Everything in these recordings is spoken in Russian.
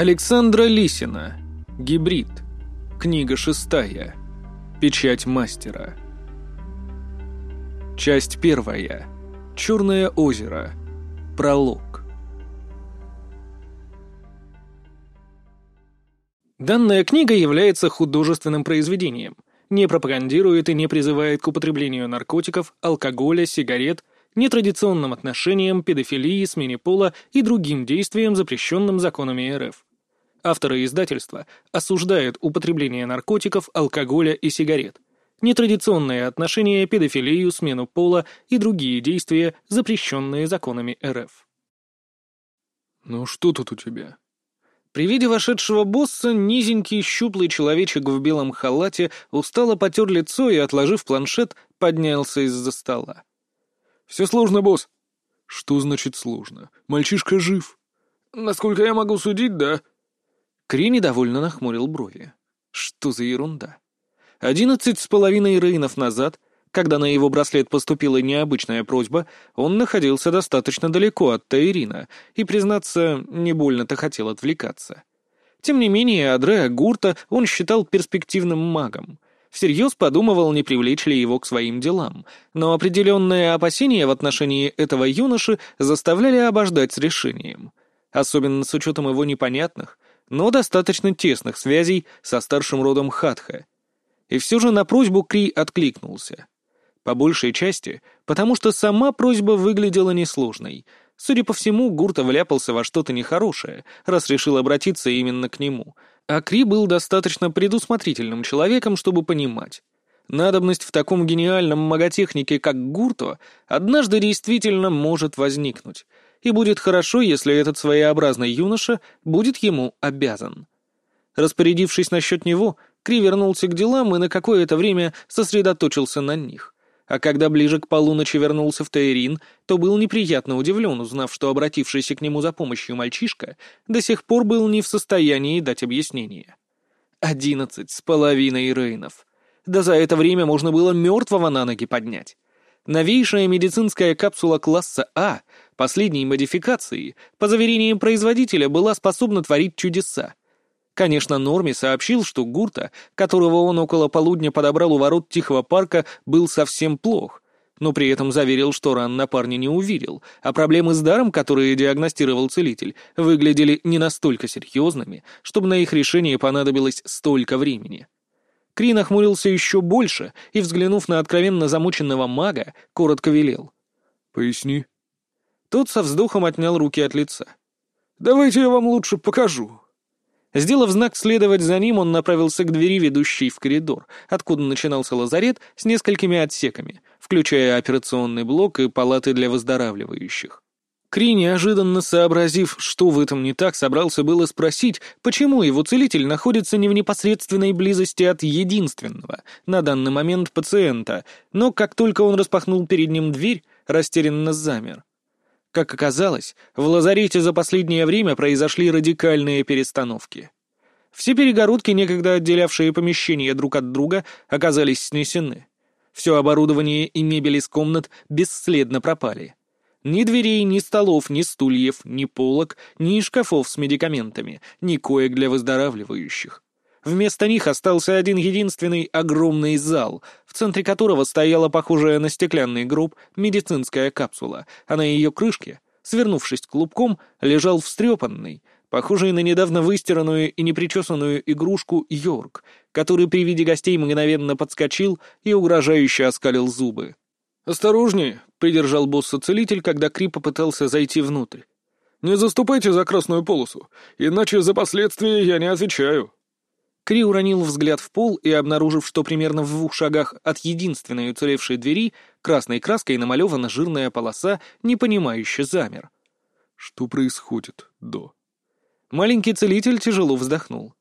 Александра Лисина. Гибрид. Книга шестая. Печать мастера. Часть первая. Черное озеро. Пролог. Данная книга является художественным произведением, не пропагандирует и не призывает к употреблению наркотиков, алкоголя, сигарет, нетрадиционным отношениям, педофилии, смене пола и другим действиям, запрещенным законами РФ. Авторы издательства осуждают употребление наркотиков, алкоголя и сигарет, нетрадиционные отношения, педофилию, смену пола и другие действия, запрещенные законами РФ. «Ну что тут у тебя?» При виде вошедшего босса низенький щуплый человечек в белом халате устало потер лицо и, отложив планшет, поднялся из-за стола. «Все сложно, босс». «Что значит сложно? Мальчишка жив». «Насколько я могу судить, да». Кри недовольно нахмурил брови. «Что за ерунда?» Одиннадцать с половиной рейнов назад, когда на его браслет поступила необычная просьба, он находился достаточно далеко от Таирина и, признаться, не больно-то хотел отвлекаться. Тем не менее, Адреа Гурта он считал перспективным магом. Всерьез подумывал, не привлечь ли его к своим делам, но определенные опасения в отношении этого юноши заставляли обождать с решением. Особенно с учетом его непонятных, но достаточно тесных связей со старшим родом Хатха — и все же на просьбу Кри откликнулся. По большей части, потому что сама просьба выглядела несложной. Судя по всему, Гурта вляпался во что-то нехорошее, раз решил обратиться именно к нему. А Кри был достаточно предусмотрительным человеком, чтобы понимать. Надобность в таком гениальном маготехнике, как Гурто, однажды действительно может возникнуть. И будет хорошо, если этот своеобразный юноша будет ему обязан. Распорядившись насчет него, Кри вернулся к делам и на какое-то время сосредоточился на них. А когда ближе к полуночи вернулся в Таирин, то был неприятно удивлен, узнав, что обратившийся к нему за помощью мальчишка до сих пор был не в состоянии дать объяснение. Одиннадцать с половиной рейнов. Да за это время можно было мертвого на ноги поднять. Новейшая медицинская капсула класса А, последней модификации, по заверениям производителя, была способна творить чудеса. Конечно, Норми сообщил, что Гурта, которого он около полудня подобрал у ворот Тихого парка, был совсем плох, но при этом заверил, что ран на парня не увидел, а проблемы с даром, которые диагностировал целитель, выглядели не настолько серьезными, чтобы на их решение понадобилось столько времени. Кри нахмурился еще больше и, взглянув на откровенно замученного мага, коротко велел. «Поясни». Тот со вздохом отнял руки от лица. «Давайте я вам лучше покажу». Сделав знак следовать за ним, он направился к двери, ведущей в коридор, откуда начинался лазарет с несколькими отсеками, включая операционный блок и палаты для выздоравливающих. Кри, неожиданно сообразив, что в этом не так, собрался было спросить, почему его целитель находится не в непосредственной близости от единственного, на данный момент пациента, но как только он распахнул перед ним дверь, растерянно замер. Как оказалось, в лазарете за последнее время произошли радикальные перестановки. Все перегородки, некогда отделявшие помещения друг от друга, оказались снесены. Все оборудование и мебель из комнат бесследно пропали. Ни дверей, ни столов, ни стульев, ни полок, ни шкафов с медикаментами, ни коек для выздоравливающих. Вместо них остался один единственный огромный зал, в центре которого стояла похожая на стеклянный гроб медицинская капсула, а на ее крышке, свернувшись клубком, лежал встрепанный, похожий на недавно выстиранную и непричесанную игрушку Йорк, который при виде гостей мгновенно подскочил и угрожающе оскалил зубы. «Осторожнее!» — придержал босса-целитель, когда Кри попытался зайти внутрь. «Не заступайте за красную полосу, иначе за последствия я не отвечаю». Кри уронил взгляд в пол и, обнаружив, что примерно в двух шагах от единственной уцелевшей двери красной краской намалевана жирная полоса, непонимающе замер. «Что происходит, До?» Маленький целитель тяжело вздохнул.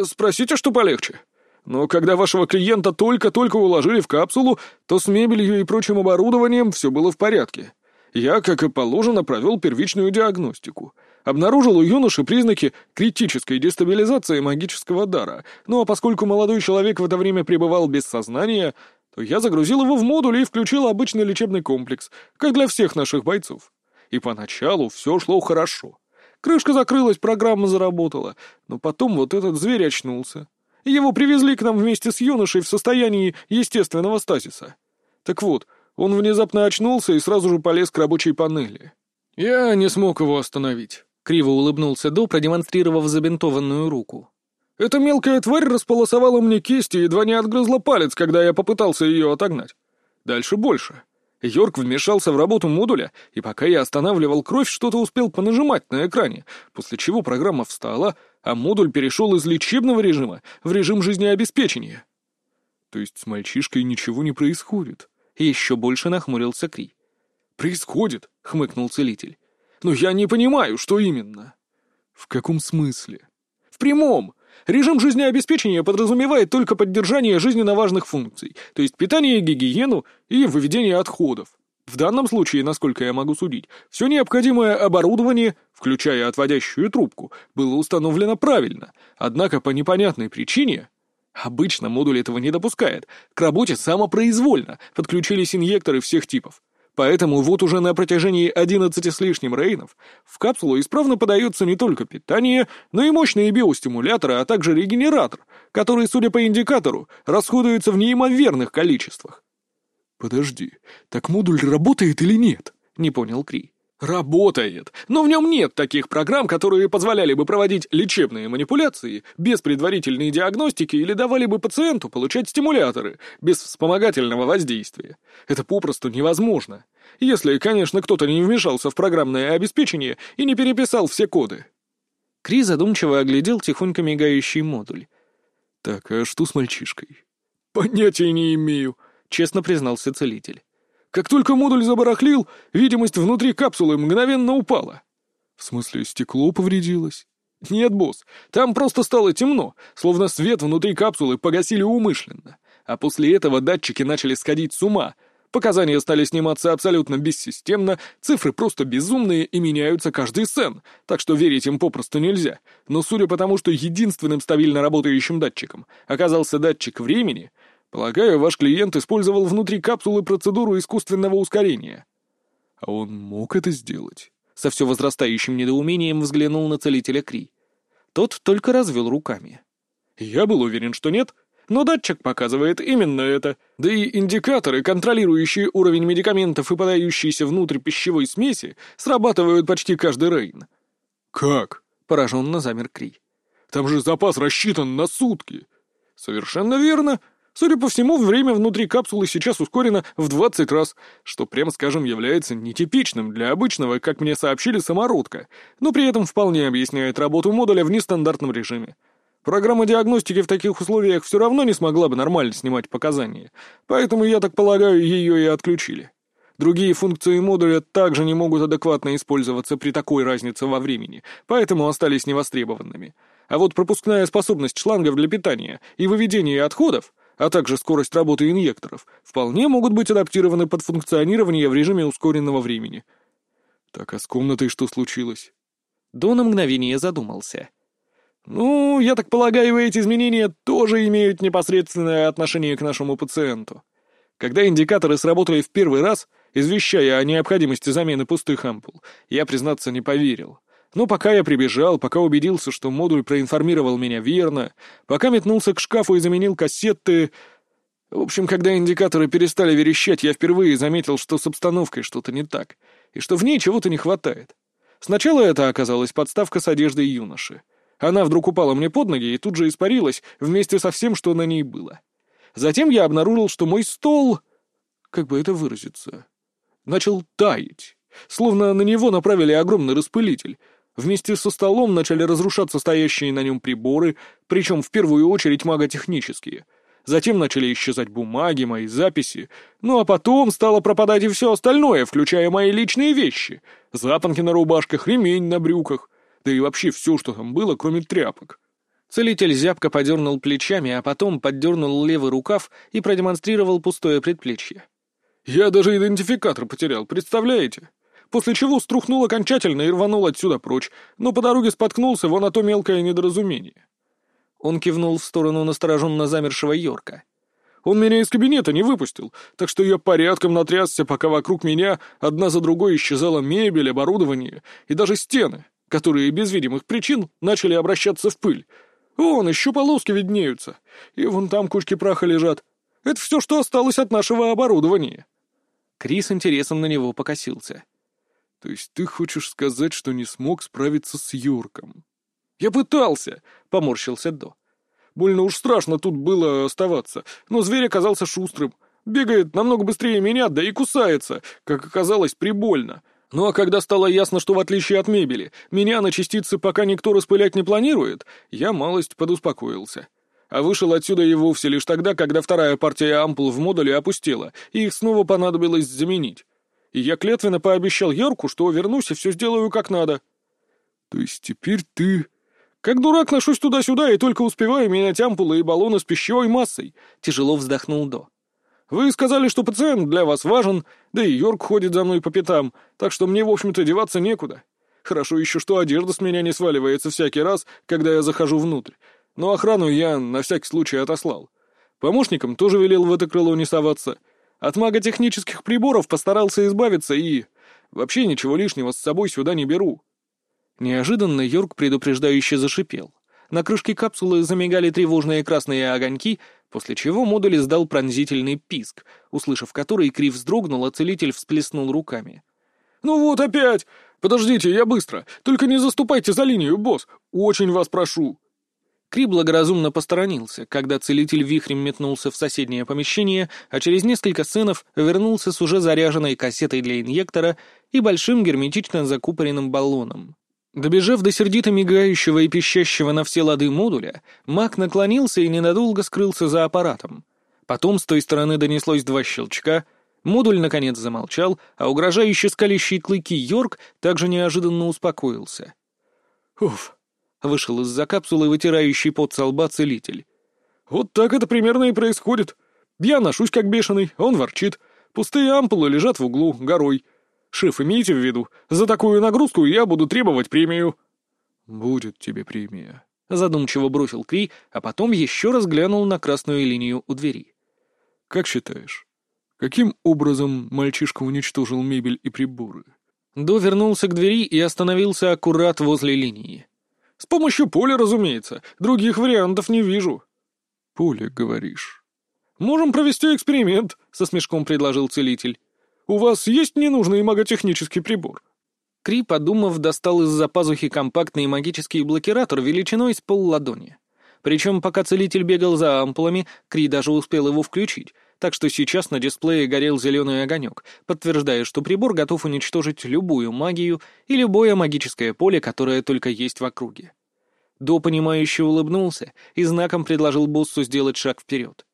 «Спросите, что полегче. Но когда вашего клиента только-только уложили в капсулу, то с мебелью и прочим оборудованием все было в порядке. Я, как и положено, провел первичную диагностику — Обнаружил у юноши признаки критической дестабилизации магического дара, ну а поскольку молодой человек в это время пребывал без сознания, то я загрузил его в модуль и включил обычный лечебный комплекс, как для всех наших бойцов. И поначалу все шло хорошо. Крышка закрылась, программа заработала. Но потом вот этот зверь очнулся. Его привезли к нам вместе с юношей в состоянии естественного стазиса. Так вот, он внезапно очнулся и сразу же полез к рабочей панели. Я не смог его остановить. Криво улыбнулся До, продемонстрировав забинтованную руку. Эта мелкая тварь располосовала мне кисти и едва не отгрызла палец, когда я попытался ее отогнать. Дальше больше. Йорк вмешался в работу модуля, и пока я останавливал кровь, что-то успел понажимать на экране, после чего программа встала, а модуль перешел из лечебного режима в режим жизнеобеспечения. То есть с мальчишкой ничего не происходит. Еще больше нахмурился Кри. «Происходит», — хмыкнул целитель. «Но я не понимаю, что именно». «В каком смысле?» «В прямом. Режим жизнеобеспечения подразумевает только поддержание жизненно важных функций, то есть питание, гигиену и выведение отходов. В данном случае, насколько я могу судить, все необходимое оборудование, включая отводящую трубку, было установлено правильно, однако по непонятной причине... Обычно модуль этого не допускает. К работе самопроизвольно подключились инъекторы всех типов. Поэтому вот уже на протяжении 11 с лишним рейнов в капсулу исправно подается не только питание, но и мощные биостимуляторы, а также регенератор, который, судя по индикатору, расходуется в неимоверных количествах. «Подожди, так модуль работает или нет?» — не понял Кри. Работает, но в нем нет таких программ, которые позволяли бы проводить лечебные манипуляции без предварительной диагностики или давали бы пациенту получать стимуляторы без вспомогательного воздействия. Это попросту невозможно. Если, конечно, кто-то не вмешался в программное обеспечение и не переписал все коды. Кри задумчиво оглядел тихонько мигающий модуль. «Так, а что с мальчишкой?» «Понятия не имею», — честно признался целитель. Как только модуль забарахлил, видимость внутри капсулы мгновенно упала. В смысле, стекло повредилось? Нет, босс, там просто стало темно, словно свет внутри капсулы погасили умышленно. А после этого датчики начали сходить с ума. Показания стали сниматься абсолютно бессистемно, цифры просто безумные и меняются каждый сен, так что верить им попросту нельзя. Но судя по тому, что единственным стабильно работающим датчиком оказался датчик времени, Полагаю, ваш клиент использовал внутри капсулы процедуру искусственного ускорения. А он мог это сделать? Со все возрастающим недоумением взглянул на целителя Кри. Тот только развел руками. Я был уверен, что нет, но датчик показывает именно это. Да и индикаторы, контролирующие уровень медикаментов и подающиеся внутрь пищевой смеси, срабатывают почти каждый рейн. «Как?» — пораженно замер Кри. «Там же запас рассчитан на сутки». «Совершенно верно. Судя по всему, время внутри капсулы сейчас ускорено в 20 раз, что, прямо скажем, является нетипичным для обычного, как мне сообщили, самородка, но при этом вполне объясняет работу модуля в нестандартном режиме. Программа диагностики в таких условиях все равно не смогла бы нормально снимать показания, поэтому, я так полагаю, ее и отключили. Другие функции модуля также не могут адекватно использоваться при такой разнице во времени, поэтому остались невостребованными. А вот пропускная способность шлангов для питания и выведения отходов а также скорость работы инъекторов, вполне могут быть адаптированы под функционирование в режиме ускоренного времени. Так а с комнатой что случилось? До на мгновение задумался. Ну, я так полагаю, эти изменения тоже имеют непосредственное отношение к нашему пациенту. Когда индикаторы сработали в первый раз, извещая о необходимости замены пустых ампул, я, признаться, не поверил. Но пока я прибежал, пока убедился, что модуль проинформировал меня верно, пока метнулся к шкафу и заменил кассеты... В общем, когда индикаторы перестали верещать, я впервые заметил, что с обстановкой что-то не так, и что в ней чего-то не хватает. Сначала это оказалась подставка с одеждой юноши. Она вдруг упала мне под ноги и тут же испарилась вместе со всем, что на ней было. Затем я обнаружил, что мой стол... Как бы это выразиться? Начал таять. Словно на него направили огромный распылитель, Вместе со столом начали разрушаться стоящие на нем приборы, причем в первую очередь маготехнические. Затем начали исчезать бумаги, мои записи. Ну а потом стало пропадать и все остальное, включая мои личные вещи. Запонки на рубашках, ремень на брюках. Да и вообще все, что там было, кроме тряпок. Целитель зябко подернул плечами, а потом поддернул левый рукав и продемонстрировал пустое предплечье. «Я даже идентификатор потерял, представляете?» После чего струхнул окончательно и рванул отсюда прочь, но по дороге споткнулся вон на то мелкое недоразумение. Он кивнул в сторону настороженно замершего Йорка. Он меня из кабинета не выпустил, так что я порядком натрясся, пока вокруг меня одна за другой исчезала мебель, оборудование и даже стены, которые без видимых причин начали обращаться в пыль. Вон, еще полоски виднеются, и вон там кучки праха лежат. Это все, что осталось от нашего оборудования». Крис интересом на него покосился. «То есть ты хочешь сказать, что не смог справиться с Юрком?» «Я пытался», — поморщился До. «Больно уж страшно тут было оставаться, но зверь оказался шустрым. Бегает намного быстрее меня, да и кусается, как оказалось, прибольно. Ну а когда стало ясно, что в отличие от мебели, меня на частицы пока никто распылять не планирует, я малость подуспокоился. А вышел отсюда и вовсе лишь тогда, когда вторая партия ампул в модуле опустела, и их снова понадобилось заменить. И я клятвенно пообещал Йорку, что вернусь и все сделаю как надо. То есть теперь ты... Как дурак ношусь туда-сюда и только успеваю менять ампулы и баллоны с пищевой массой, тяжело вздохнул До. Вы сказали, что пациент для вас важен, да и Йорк ходит за мной по пятам, так что мне, в общем-то, деваться некуда. Хорошо еще, что одежда с меня не сваливается всякий раз, когда я захожу внутрь. Но охрану я на всякий случай отослал. Помощникам тоже велел в это крыло не соваться. От маготехнических приборов постарался избавиться и... Вообще ничего лишнего с собой сюда не беру. Неожиданно Йорк предупреждающе зашипел. На крышке капсулы замигали тревожные красные огоньки, после чего модуль издал пронзительный писк, услышав который, Крив вздрогнул, а целитель всплеснул руками. «Ну вот опять! Подождите, я быстро! Только не заступайте за линию, босс! Очень вас прошу!» Кри благоразумно посторонился, когда целитель вихрем метнулся в соседнее помещение, а через несколько сценов вернулся с уже заряженной кассетой для инъектора и большим герметично закупоренным баллоном. Добежав до сердито мигающего и пищащего на все лады модуля, маг наклонился и ненадолго скрылся за аппаратом. Потом с той стороны донеслось два щелчка, модуль наконец замолчал, а угрожающе скалящий клыки Йорк также неожиданно успокоился. «Уф!» — вышел из-за капсулы вытирающий пот со лба целитель. «Вот так это примерно и происходит. Я ношусь как бешеный, он ворчит. Пустые ампулы лежат в углу, горой. Шеф, имейте в виду, за такую нагрузку я буду требовать премию». «Будет тебе премия», — задумчиво бросил Кри, а потом еще раз глянул на красную линию у двери. «Как считаешь, каким образом мальчишка уничтожил мебель и приборы?» До вернулся к двери и остановился аккурат возле линии. «С помощью поля, разумеется. Других вариантов не вижу». «Поле, говоришь?» «Можем провести эксперимент», — со смешком предложил целитель. «У вас есть ненужный маготехнический прибор?» Кри, подумав, достал из-за пазухи компактный магический блокиратор величиной с полладони. Причем, пока целитель бегал за ампулами, Кри даже успел его включить, так что сейчас на дисплее горел зеленый огонек, подтверждая, что прибор готов уничтожить любую магию и любое магическое поле, которое только есть в округе. До понимающе улыбнулся и знаком предложил боссу сделать шаг вперед.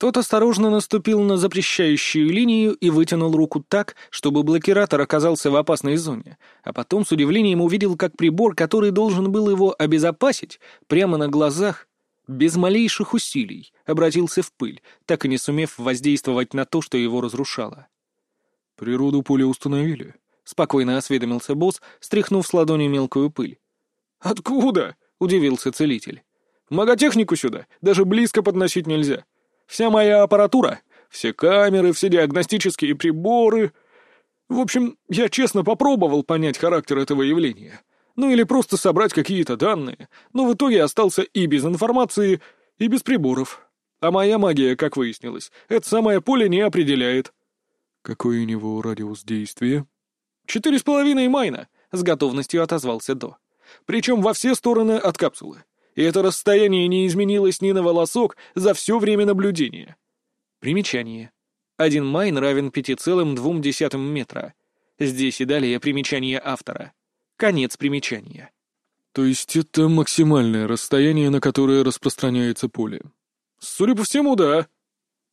Тот осторожно наступил на запрещающую линию и вытянул руку так, чтобы блокиратор оказался в опасной зоне, а потом с удивлением увидел, как прибор, который должен был его обезопасить, прямо на глазах, без малейших усилий, обратился в пыль, так и не сумев воздействовать на то, что его разрушало. «Природу поля установили», — спокойно осведомился босс, стряхнув с ладони мелкую пыль. «Откуда?» — удивился целитель. «Маготехнику сюда даже близко подносить нельзя». Вся моя аппаратура, все камеры, все диагностические приборы. В общем, я честно попробовал понять характер этого явления. Ну или просто собрать какие-то данные, но в итоге остался и без информации, и без приборов. А моя магия, как выяснилось, это самое поле не определяет. Какой у него радиус действия? Четыре с половиной майна, с готовностью отозвался До. Причем во все стороны от капсулы и это расстояние не изменилось ни на волосок за все время наблюдения. Примечание. Один майн равен 5,2 метра. Здесь и далее примечание автора. Конец примечания. То есть это максимальное расстояние, на которое распространяется поле? Судя по всему, да.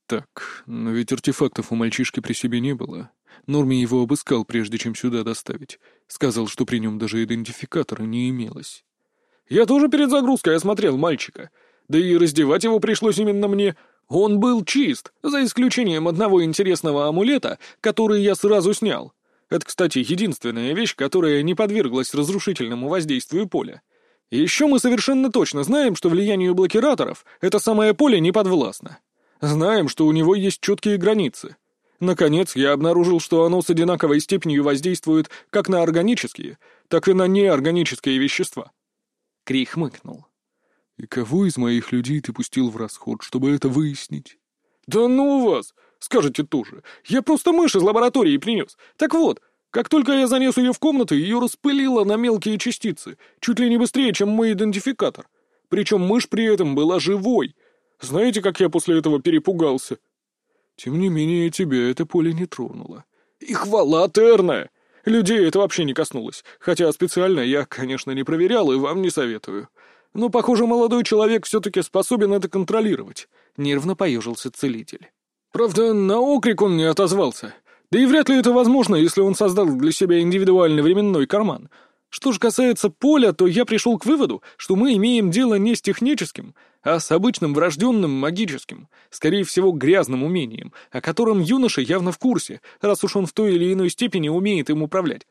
Так, но ведь артефактов у мальчишки при себе не было. Норми его обыскал, прежде чем сюда доставить. Сказал, что при нем даже идентификатора не имелось. Я тоже перед загрузкой осмотрел мальчика. Да и раздевать его пришлось именно мне. Он был чист, за исключением одного интересного амулета, который я сразу снял. Это, кстати, единственная вещь, которая не подверглась разрушительному воздействию поля. Еще мы совершенно точно знаем, что влиянию блокираторов это самое поле не подвластно. Знаем, что у него есть четкие границы. Наконец, я обнаружил, что оно с одинаковой степенью воздействует как на органические, так и на неорганические вещества. Кри хмыкнул. «И кого из моих людей ты пустил в расход, чтобы это выяснить?» «Да ну вас! Скажете тоже. Я просто мышь из лаборатории принес. Так вот, как только я занес ее в комнату, ее распылило на мелкие частицы, чуть ли не быстрее, чем мой идентификатор. Причем мышь при этом была живой. Знаете, как я после этого перепугался?» «Тем не менее, тебя это поле не тронуло». «И хвала терная! Людей это вообще не коснулось, хотя специально я, конечно, не проверял и вам не советую. Но, похоже, молодой человек все-таки способен это контролировать», — нервно поежился целитель. «Правда, на окрик он не отозвался. Да и вряд ли это возможно, если он создал для себя индивидуальный временной карман. Что же касается поля, то я пришел к выводу, что мы имеем дело не с техническим, а с обычным врожденным магическим, скорее всего, грязным умением, о котором юноша явно в курсе, раз уж он в той или иной степени умеет им управлять.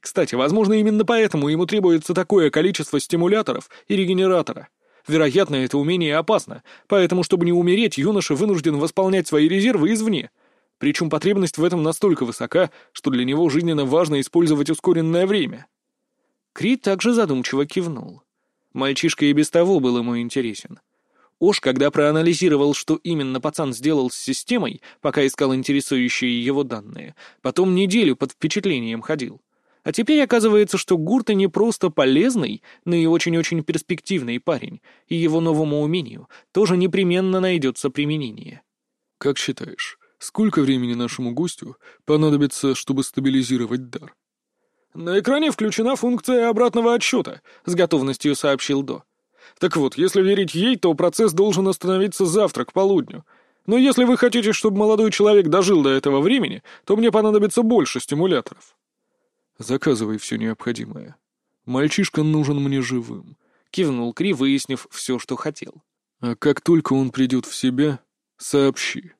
Кстати, возможно, именно поэтому ему требуется такое количество стимуляторов и регенератора. Вероятно, это умение опасно, поэтому, чтобы не умереть, юноша вынужден восполнять свои резервы извне. Причем потребность в этом настолько высока, что для него жизненно важно использовать ускоренное время. Крит также задумчиво кивнул. Мальчишка и без того был ему интересен. Ош, когда проанализировал, что именно пацан сделал с системой, пока искал интересующие его данные, потом неделю под впечатлением ходил. А теперь оказывается, что Гурта не просто полезный, но и очень-очень перспективный парень, и его новому умению тоже непременно найдется применение. «Как считаешь, сколько времени нашему гостю понадобится, чтобы стабилизировать дар?» «На экране включена функция обратного отсчета», — с готовностью сообщил До. «Так вот, если верить ей, то процесс должен остановиться завтра к полудню. Но если вы хотите, чтобы молодой человек дожил до этого времени, то мне понадобится больше стимуляторов». «Заказывай все необходимое. Мальчишка нужен мне живым», — кивнул Кри, выяснив все, что хотел. «А как только он придет в себя, сообщи».